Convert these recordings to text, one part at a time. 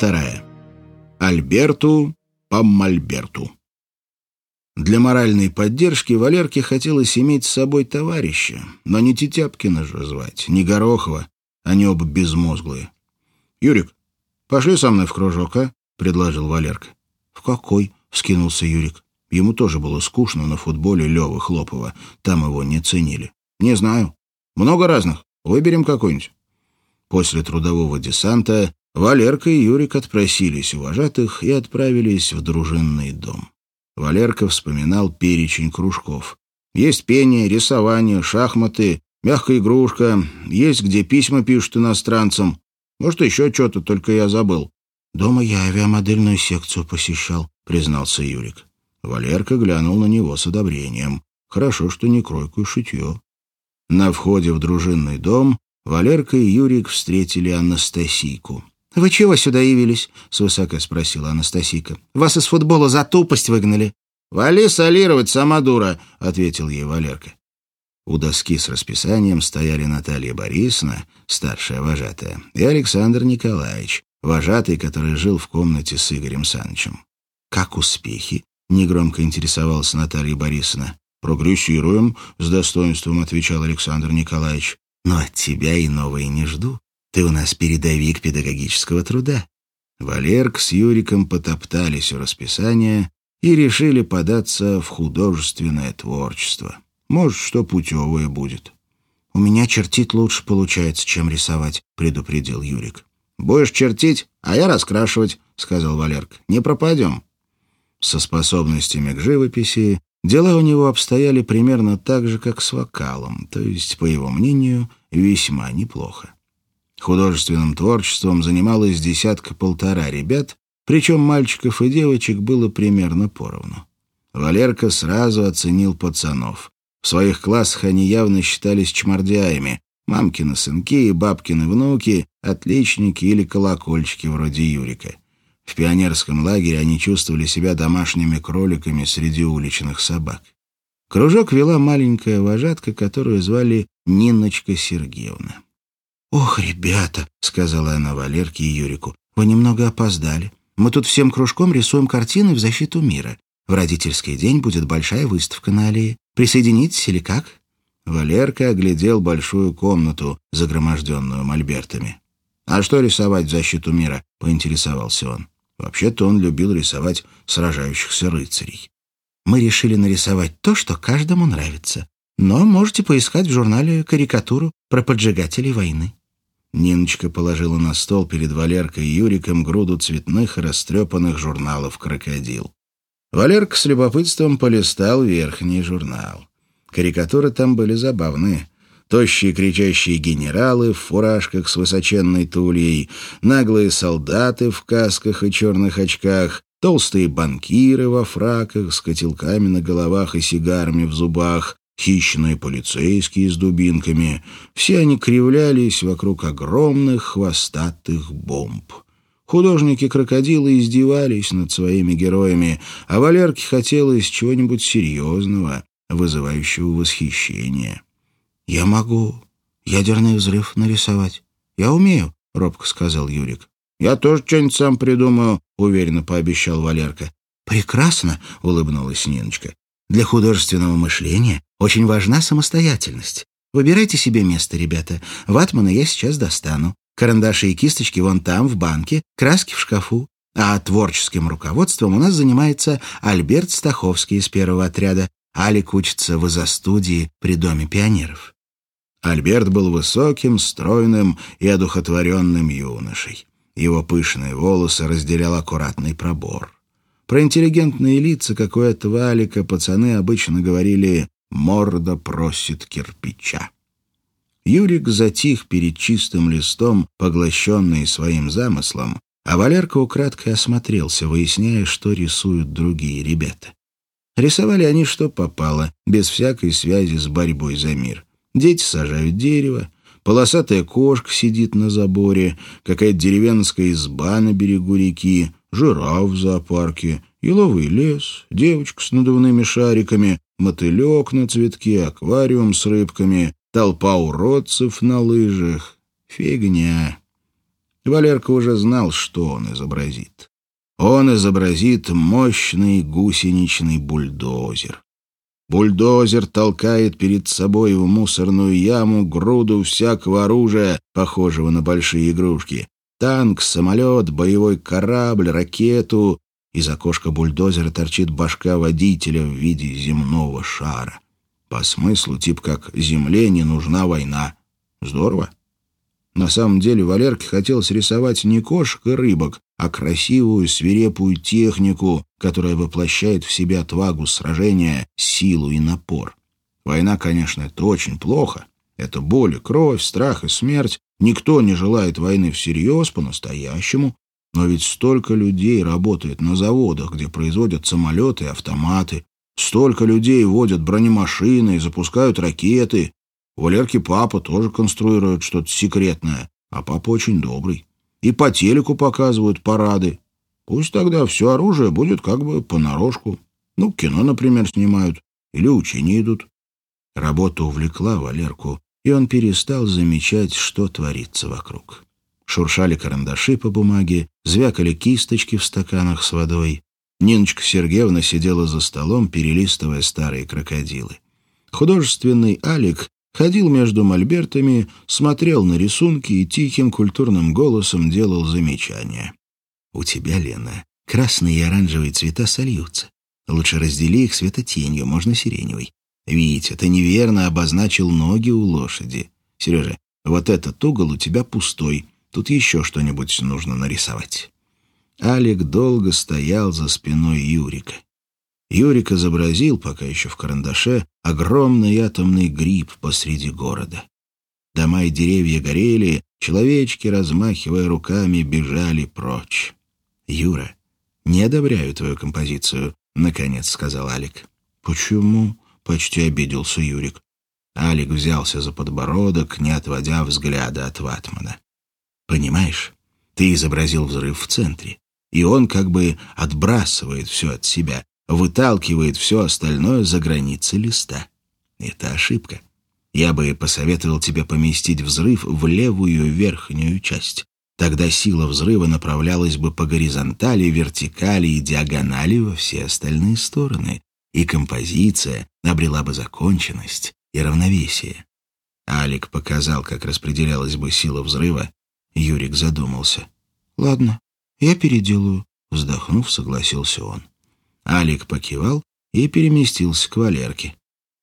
Вторая. Альберту по Мольберту. Для моральной поддержки Валерке хотелось иметь с собой товарища, но не Тетяпкина же звать, не Горохова, они оба безмозглые. «Юрик, пошли со мной в кружок, а?» — предложил Валерка. «В какой?» — вскинулся Юрик. Ему тоже было скучно на футболе Лёвы Хлопова, там его не ценили. «Не знаю. Много разных. Выберем какой-нибудь». После трудового десанта Валерка и Юрик отпросились у вожатых и отправились в дружинный дом. Валерка вспоминал перечень кружков. Есть пение, рисование, шахматы, мягкая игрушка, есть где письма пишут иностранцам. Может, еще что-то, только я забыл. «Дома я авиамодельную секцию посещал», — признался Юрик. Валерка глянул на него с одобрением. Хорошо, что не кройку и шитье. На входе в дружинный дом Валерка и Юрик встретили Анастасийку. «Вы чего сюда явились?» — свысока спросила Анастасийка. «Вас из футбола за тупость выгнали». «Вали солировать, сама дура», — ответил ей Валерка. У доски с расписанием стояли Наталья Борисовна, старшая вожатая, и Александр Николаевич, вожатый, который жил в комнате с Игорем Санычем. «Как успехи?» — негромко интересовалась Наталья Борисовна. «Прогрессируем», — с достоинством отвечал Александр Николаевич. «Но от тебя и не жду. Ты у нас передовик педагогического труда». Валерк с Юриком потоптались у расписания и решили податься в художественное творчество. Может, что путевое будет. «У меня чертить лучше получается, чем рисовать», — предупредил Юрик. «Будешь чертить, а я раскрашивать», — сказал Валерк. «Не пропадем». Со способностями к живописи дела у него обстояли примерно так же, как с вокалом, то есть, по его мнению, весьма неплохо. Художественным творчеством занималось десятка-полтора ребят, причем мальчиков и девочек было примерно поровну. Валерка сразу оценил пацанов. В своих классах они явно считались чмордяями. Мамкины сынки и бабкины внуки, отличники или колокольчики вроде Юрика. В пионерском лагере они чувствовали себя домашними кроликами среди уличных собак. Кружок вела маленькая вожатка, которую звали Ниночка Сергеевна. «Ох, ребята», — сказала она Валерке и Юрику, — «вы немного опоздали. Мы тут всем кружком рисуем картины в защиту мира. В родительский день будет большая выставка на аллее. Присоединитесь или как?» Валерка оглядел большую комнату, загроможденную мольбертами. «А что рисовать в защиту мира?» — поинтересовался он. Вообще-то он любил рисовать сражающихся рыцарей. «Мы решили нарисовать то, что каждому нравится. Но можете поискать в журнале карикатуру про поджигателей войны». Ниночка положила на стол перед Валеркой и Юриком груду цветных и растрепанных журналов «Крокодил». Валерка с любопытством полистал верхний журнал. Карикатуры там были забавные. Тощие кричащие генералы в фуражках с высоченной тульей, наглые солдаты в касках и черных очках, толстые банкиры во фраках с котелками на головах и сигарами в зубах, хищные полицейские с дубинками. Все они кривлялись вокруг огромных хвостатых бомб. Художники-крокодилы издевались над своими героями, а Валерке хотелось чего-нибудь серьезного, вызывающего восхищение. «Я могу ядерный взрыв нарисовать. Я умею», — робко сказал Юрик. «Я тоже что-нибудь сам придумаю», — уверенно пообещал Валерка. «Прекрасно», — улыбнулась Ниночка. «Для художественного мышления очень важна самостоятельность. Выбирайте себе место, ребята. Ватмана я сейчас достану. Карандаши и кисточки вон там, в банке, краски в шкафу. А творческим руководством у нас занимается Альберт Стаховский из первого отряда. Алик учится в изо-студии при Доме пионеров. Альберт был высоким, стройным и одухотворенным юношей. Его пышные волосы разделял аккуратный пробор. Про интеллигентные лица, как у этого Алика, пацаны обычно говорили Морда просит кирпича. Юрик затих перед чистым листом, поглощенный своим замыслом, а Валерка украдкой осмотрелся, выясняя, что рисуют другие ребята. Рисовали они что попало, без всякой связи с борьбой за мир. Дети сажают дерево, полосатая кошка сидит на заборе, какая-то деревенская изба на берегу реки, жираф в зоопарке, еловый лес, девочка с надувными шариками, мотылек на цветке, аквариум с рыбками, толпа уродцев на лыжах. Фигня. Валерка уже знал, что он изобразит. Он изобразит мощный гусеничный бульдозер. Бульдозер толкает перед собой в мусорную яму груду всякого оружия, похожего на большие игрушки. Танк, самолет, боевой корабль, ракету. Из окошка бульдозера торчит башка водителя в виде земного шара. По смыслу, тип как «Земле не нужна война». Здорово. На самом деле Валерке хотелось рисовать не кошек и рыбок, а красивую свирепую технику, которая воплощает в себе отвагу сражения, силу и напор. Война, конечно, это очень плохо. Это боль и кровь, страх и смерть. Никто не желает войны всерьез, по-настоящему. Но ведь столько людей работает на заводах, где производят самолеты и автоматы. Столько людей водят бронемашины и запускают ракеты. У Валерки папа тоже конструирует что-то секретное, а папа очень добрый. И по телеку показывают парады. Пусть тогда все оружие будет как бы понарошку. Ну, кино, например, снимают. Или учения идут. Работа увлекла Валерку, и он перестал замечать, что творится вокруг. Шуршали карандаши по бумаге, звякали кисточки в стаканах с водой. Ниночка Сергеевна сидела за столом, перелистывая старые крокодилы. Художественный Алик ходил между мольбертами, смотрел на рисунки и тихим культурным голосом делал замечания. «У тебя, Лена, красные и оранжевые цвета сольются. Лучше раздели их светотенью, можно сиреневой. Витя, ты неверно обозначил ноги у лошади. Сережа, вот этот угол у тебя пустой. Тут еще что-нибудь нужно нарисовать». Алик долго стоял за спиной Юрика. Юрик изобразил, пока еще в карандаше, огромный атомный гриб посреди города. Дома и деревья горели, человечки, размахивая руками, бежали прочь. «Юра, не одобряю твою композицию», — наконец сказал Алик. «Почему?» — почти обиделся Юрик. Алик взялся за подбородок, не отводя взгляда от ватмана. «Понимаешь, ты изобразил взрыв в центре и он как бы отбрасывает все от себя, выталкивает все остальное за границы листа. Это ошибка. Я бы посоветовал тебе поместить взрыв в левую верхнюю часть. Тогда сила взрыва направлялась бы по горизонтали, вертикали и диагонали во все остальные стороны, и композиция обрела бы законченность и равновесие. Алик показал, как распределялась бы сила взрыва. Юрик задумался. «Ладно, «Я переделаю», — вздохнув, согласился он. Алик покивал и переместился к Валерке.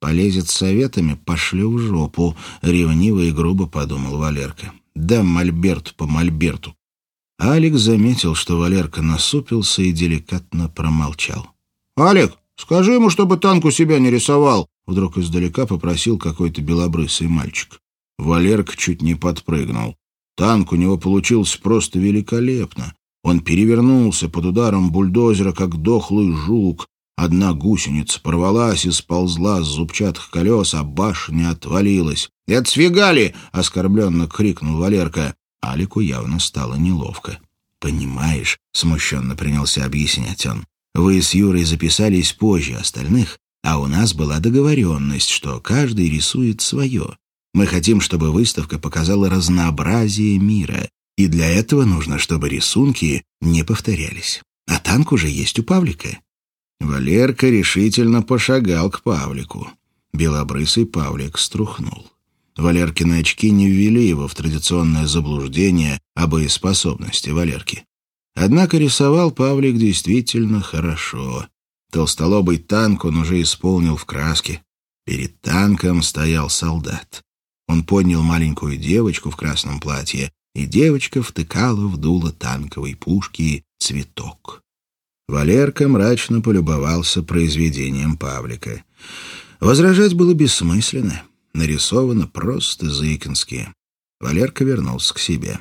«Полезет с советами, пошлю в жопу», — ревниво и грубо подумал Валерка. «Да мольберт по мольберту». Алик заметил, что Валерка насупился и деликатно промолчал. «Алик, скажи ему, чтобы танк у себя не рисовал», — вдруг издалека попросил какой-то белобрысый мальчик. Валерка чуть не подпрыгнул. Танк у него получился просто великолепно. Он перевернулся под ударом бульдозера, как дохлый жук. Одна гусеница порвалась и сползла с зубчатых колес, а башня отвалилась. «Это сфигали!» — оскорбленно крикнул Валерка. Алику явно стало неловко. «Понимаешь», — смущенно принялся объяснять он, «вы с Юрой записались позже остальных, а у нас была договоренность, что каждый рисует свое. Мы хотим, чтобы выставка показала разнообразие мира, и для этого нужно, чтобы рисунки не повторялись. А танк уже есть у Павлика. Валерка решительно пошагал к Павлику. Белобрысый Павлик струхнул. Валеркины очки не ввели его в традиционное заблуждение о боеспособности Валерки. Однако рисовал Павлик действительно хорошо. Толстолобый танк он уже исполнил в краске. Перед танком стоял солдат. Он поднял маленькую девочку в красном платье и девочка втыкала в дуло танковой пушки цветок. Валерка мрачно полюбовался произведением Павлика. Возражать было бессмысленно. Нарисовано просто заиконски. Валерка вернулся к себе.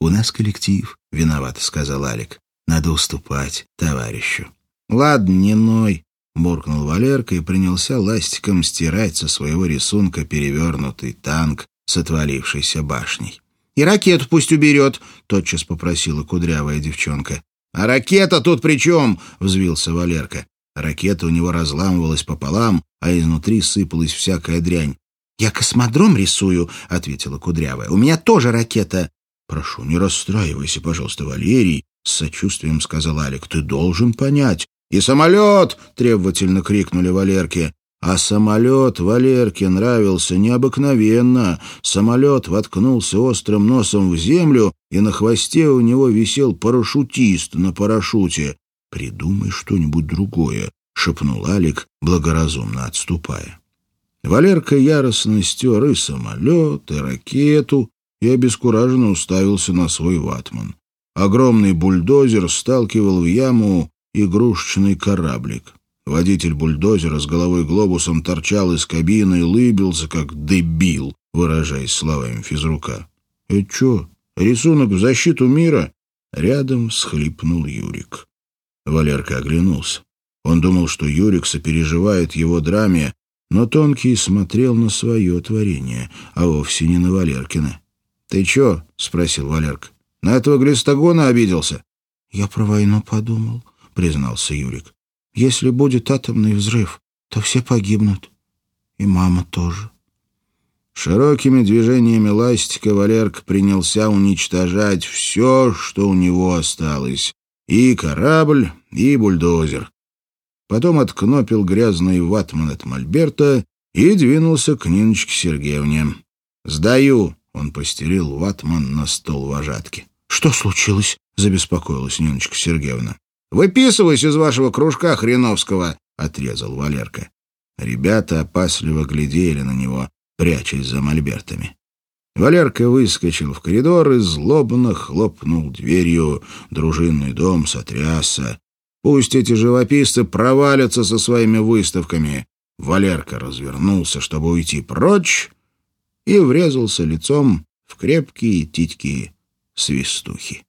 «У нас коллектив», — виноват, — сказал Алик. «Надо уступать товарищу». «Ладно, не ной», — буркнул Валерка и принялся ластиком стирать со своего рисунка перевернутый танк с отвалившейся башней. И ракету пусть уберет», — тотчас попросила кудрявая девчонка. «А ракета тут при чем?» — взвился Валерка. Ракета у него разламывалась пополам, а изнутри сыпалась всякая дрянь. «Я космодром рисую», — ответила Кудрявая. «У меня тоже ракета». «Прошу, не расстраивайся, пожалуйста, Валерий», — с сочувствием сказал Алик. «Ты должен понять». «И самолет!» — требовательно крикнули Валерке. А самолет Валерке нравился необыкновенно. Самолет воткнулся острым носом в землю, и на хвосте у него висел парашютист на парашюте. «Придумай что-нибудь другое», — шепнул Алик, благоразумно отступая. Валерка яростно стер и самолет, и ракету, и обескураженно уставился на свой ватман. Огромный бульдозер сталкивал в яму игрушечный кораблик. Водитель бульдозера с головой глобусом торчал из кабины и лыбился, как дебил, выражаясь словами физрука. «Это что, рисунок в защиту мира?» Рядом схлипнул Юрик. Валерка оглянулся. Он думал, что Юрик сопереживает его драме, но Тонкий смотрел на свое творение, а вовсе не на Валеркина. «Ты чё?» — спросил Валерка. «На этого глистогона обиделся?» «Я про войну подумал», — признался Юрик. Если будет атомный взрыв, то все погибнут. И мама тоже. Широкими движениями ластика Валерка принялся уничтожать все, что у него осталось. И корабль, и бульдозер. Потом откнопил грязный ватман от Мольберта и двинулся к Ниночке Сергеевне. «Сдаю!» — он постерил ватман на стол вожатки. «Что случилось?» — забеспокоилась Ниночка Сергеевна. «Выписывайся из вашего кружка хреновского!» — отрезал Валерка. Ребята опасливо глядели на него, прячась за мольбертами. Валерка выскочил в коридор и злобно хлопнул дверью. Дружинный дом сотрясся. Пусть эти живописцы провалятся со своими выставками. Валерка развернулся, чтобы уйти прочь, и врезался лицом в крепкие титьки свистухи.